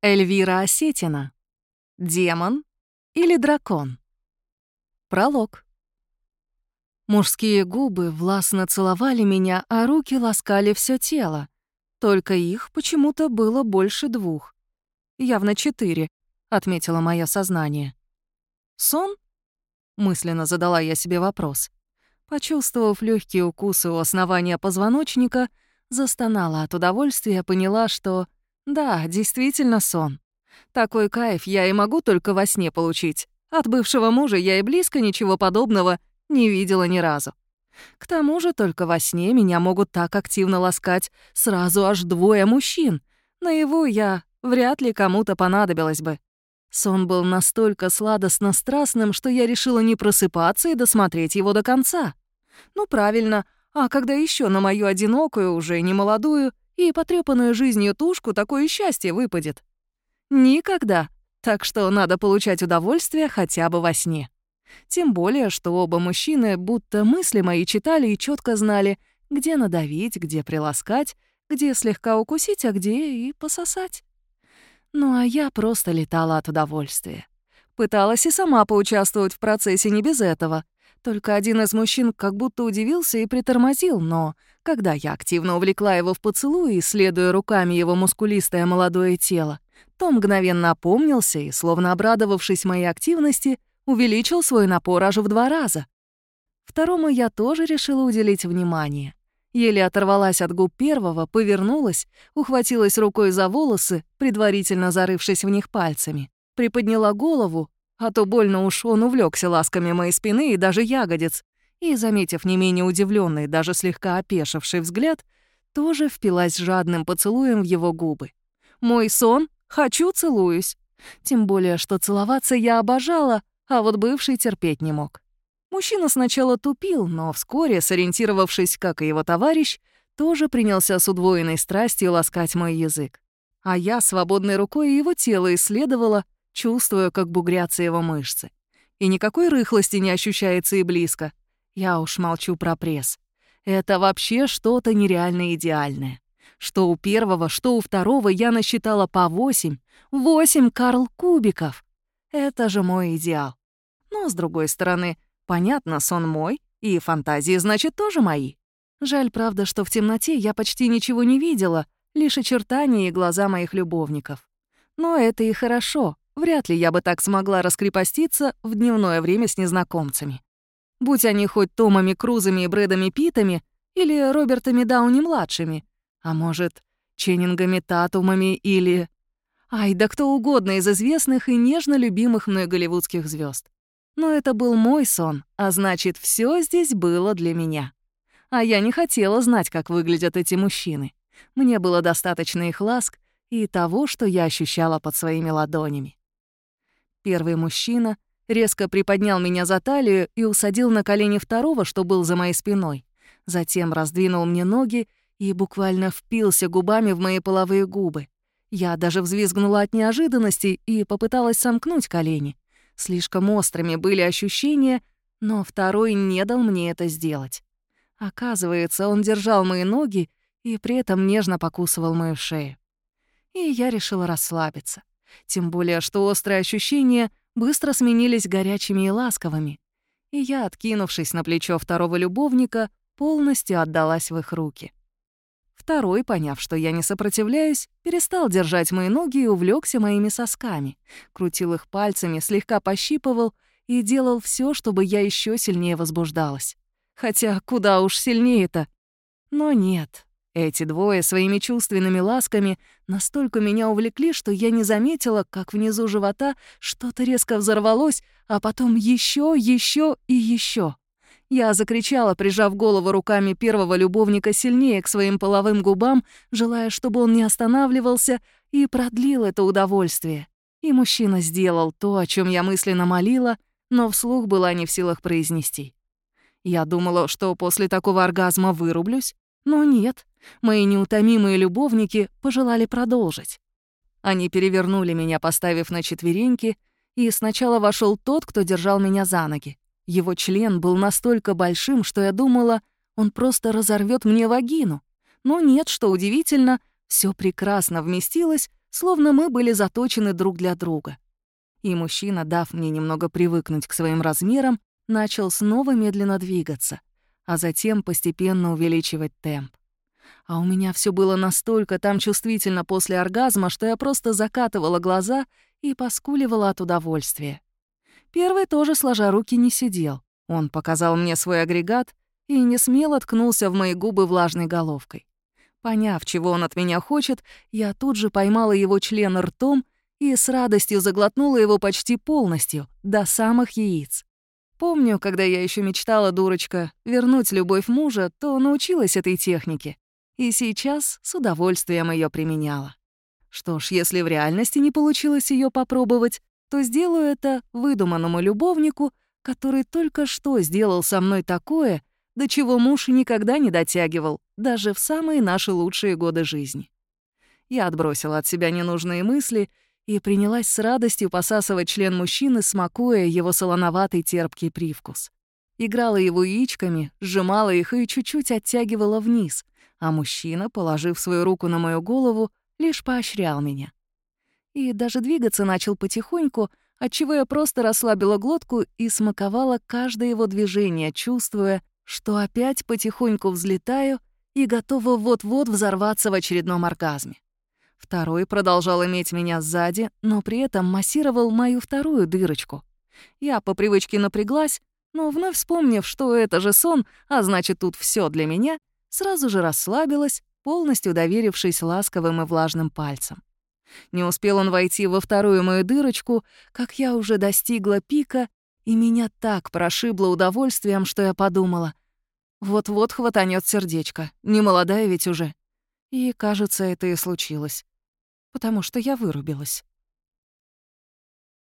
Эльвира Осетина. Демон или дракон? Пролог. Мужские губы властно целовали меня, а руки ласкали все тело. Только их почему-то было больше двух. Явно четыре, отметило мое сознание. Сон? Мысленно задала я себе вопрос. Почувствовав легкие укусы у основания позвоночника, застонала от удовольствия, поняла, что да, действительно сон. Такой кайф я и могу только во сне получить. От бывшего мужа я и близко ничего подобного не видела ни разу. К тому же только во сне меня могут так активно ласкать сразу аж двое мужчин. Наяву я вряд ли кому-то понадобилось бы. Сон был настолько сладостно-страстным, что я решила не просыпаться и досмотреть его до конца. Ну правильно, а когда еще на мою одинокую, уже не молодую и потрепанную жизнью тушку такое счастье выпадет? Никогда. Так что надо получать удовольствие хотя бы во сне. Тем более, что оба мужчины будто мысли мои читали и четко знали, где надавить, где приласкать, где слегка укусить, а где и пососать. Ну а я просто летала от удовольствия. Пыталась и сама поучаствовать в процессе не без этого. Только один из мужчин как будто удивился и притормозил, но когда я активно увлекла его в поцелуй, исследуя руками его мускулистое молодое тело, то мгновенно опомнился и, словно обрадовавшись моей активности, увеличил свой напор аж в два раза. Второму я тоже решила уделить внимание. Еле оторвалась от губ первого, повернулась, ухватилась рукой за волосы, предварительно зарывшись в них пальцами, приподняла голову, а то больно уж он увлекся ласками моей спины и даже ягодиц, и, заметив не менее удивленный, даже слегка опешивший взгляд, тоже впилась жадным поцелуем в его губы. «Мой сон? Хочу, целуюсь!» Тем более, что целоваться я обожала, а вот бывший терпеть не мог. Мужчина сначала тупил, но вскоре, сориентировавшись, как и его товарищ, тоже принялся с удвоенной страстью ласкать мой язык. А я свободной рукой его тело исследовала, чувствуя, как бугрятся его мышцы. И никакой рыхлости не ощущается и близко. Я уж молчу про пресс. Это вообще что-то нереально идеальное. Что у первого, что у второго я насчитала по восемь. Восемь Карл Кубиков. Это же мой идеал. Но, с другой стороны, Понятно, сон мой, и фантазии, значит, тоже мои. Жаль, правда, что в темноте я почти ничего не видела, лишь очертания и глаза моих любовников. Но это и хорошо. Вряд ли я бы так смогла раскрепоститься в дневное время с незнакомцами. Будь они хоть Томами Крузами и Брэдами Питами или Робертами Дауни-младшими, а может, Ченнингами Татумами или... Ай, да кто угодно из известных и нежно любимых мной голливудских звезд. Но это был мой сон, а значит, все здесь было для меня. А я не хотела знать, как выглядят эти мужчины. Мне было достаточно их ласк и того, что я ощущала под своими ладонями. Первый мужчина резко приподнял меня за талию и усадил на колени второго, что был за моей спиной. Затем раздвинул мне ноги и буквально впился губами в мои половые губы. Я даже взвизгнула от неожиданности и попыталась сомкнуть колени. Слишком острыми были ощущения, но второй не дал мне это сделать. Оказывается, он держал мои ноги и при этом нежно покусывал мою шею. И я решила расслабиться. Тем более, что острые ощущения быстро сменились горячими и ласковыми. И я, откинувшись на плечо второго любовника, полностью отдалась в их руки. Второй, поняв, что я не сопротивляюсь, перестал держать мои ноги и увлекся моими сосками, крутил их пальцами, слегка пощипывал и делал все, чтобы я еще сильнее возбуждалась. Хотя куда уж сильнее-то. Но нет, эти двое своими чувственными ласками настолько меня увлекли, что я не заметила, как внизу живота что-то резко взорвалось, а потом еще, еще и еще. Я закричала, прижав голову руками первого любовника сильнее к своим половым губам, желая, чтобы он не останавливался и продлил это удовольствие. И мужчина сделал то, о чем я мысленно молила, но вслух была не в силах произнести. Я думала, что после такого оргазма вырублюсь, но нет. Мои неутомимые любовники пожелали продолжить. Они перевернули меня, поставив на четвереньки, и сначала вошел тот, кто держал меня за ноги. Его член был настолько большим, что я думала, он просто разорвет мне вагину. Но нет, что удивительно, все прекрасно вместилось словно мы были заточены друг для друга. И мужчина, дав мне немного привыкнуть к своим размерам, начал снова медленно двигаться, а затем постепенно увеличивать темп. А у меня все было настолько там чувствительно после оргазма, что я просто закатывала глаза и поскуливала от удовольствия. Первый тоже, сложа руки, не сидел. Он показал мне свой агрегат и не смело ткнулся в мои губы влажной головкой. Поняв, чего он от меня хочет, я тут же поймала его член ртом и с радостью заглотнула его почти полностью, до самых яиц. Помню, когда я еще мечтала, дурочка, вернуть любовь мужа, то научилась этой технике. И сейчас с удовольствием ее применяла. Что ж, если в реальности не получилось ее попробовать, то сделаю это выдуманному любовнику, который только что сделал со мной такое, до чего муж никогда не дотягивал, даже в самые наши лучшие годы жизни. Я отбросила от себя ненужные мысли и принялась с радостью посасывать член мужчины, смакуя его солоноватый терпкий привкус. Играла его яичками, сжимала их и чуть-чуть оттягивала вниз, а мужчина, положив свою руку на мою голову, лишь поощрял меня. И даже двигаться начал потихоньку, отчего я просто расслабила глотку и смаковала каждое его движение, чувствуя, что опять потихоньку взлетаю и готова вот-вот взорваться в очередном оргазме. Второй продолжал иметь меня сзади, но при этом массировал мою вторую дырочку. Я по привычке напряглась, но вновь вспомнив, что это же сон, а значит, тут все для меня, сразу же расслабилась, полностью доверившись ласковым и влажным пальцам. Не успел он войти во вторую мою дырочку, как я уже достигла пика, и меня так прошибло удовольствием, что я подумала, вот-вот хватанет сердечко, не молодая ведь уже. И, кажется, это и случилось потому что я вырубилась.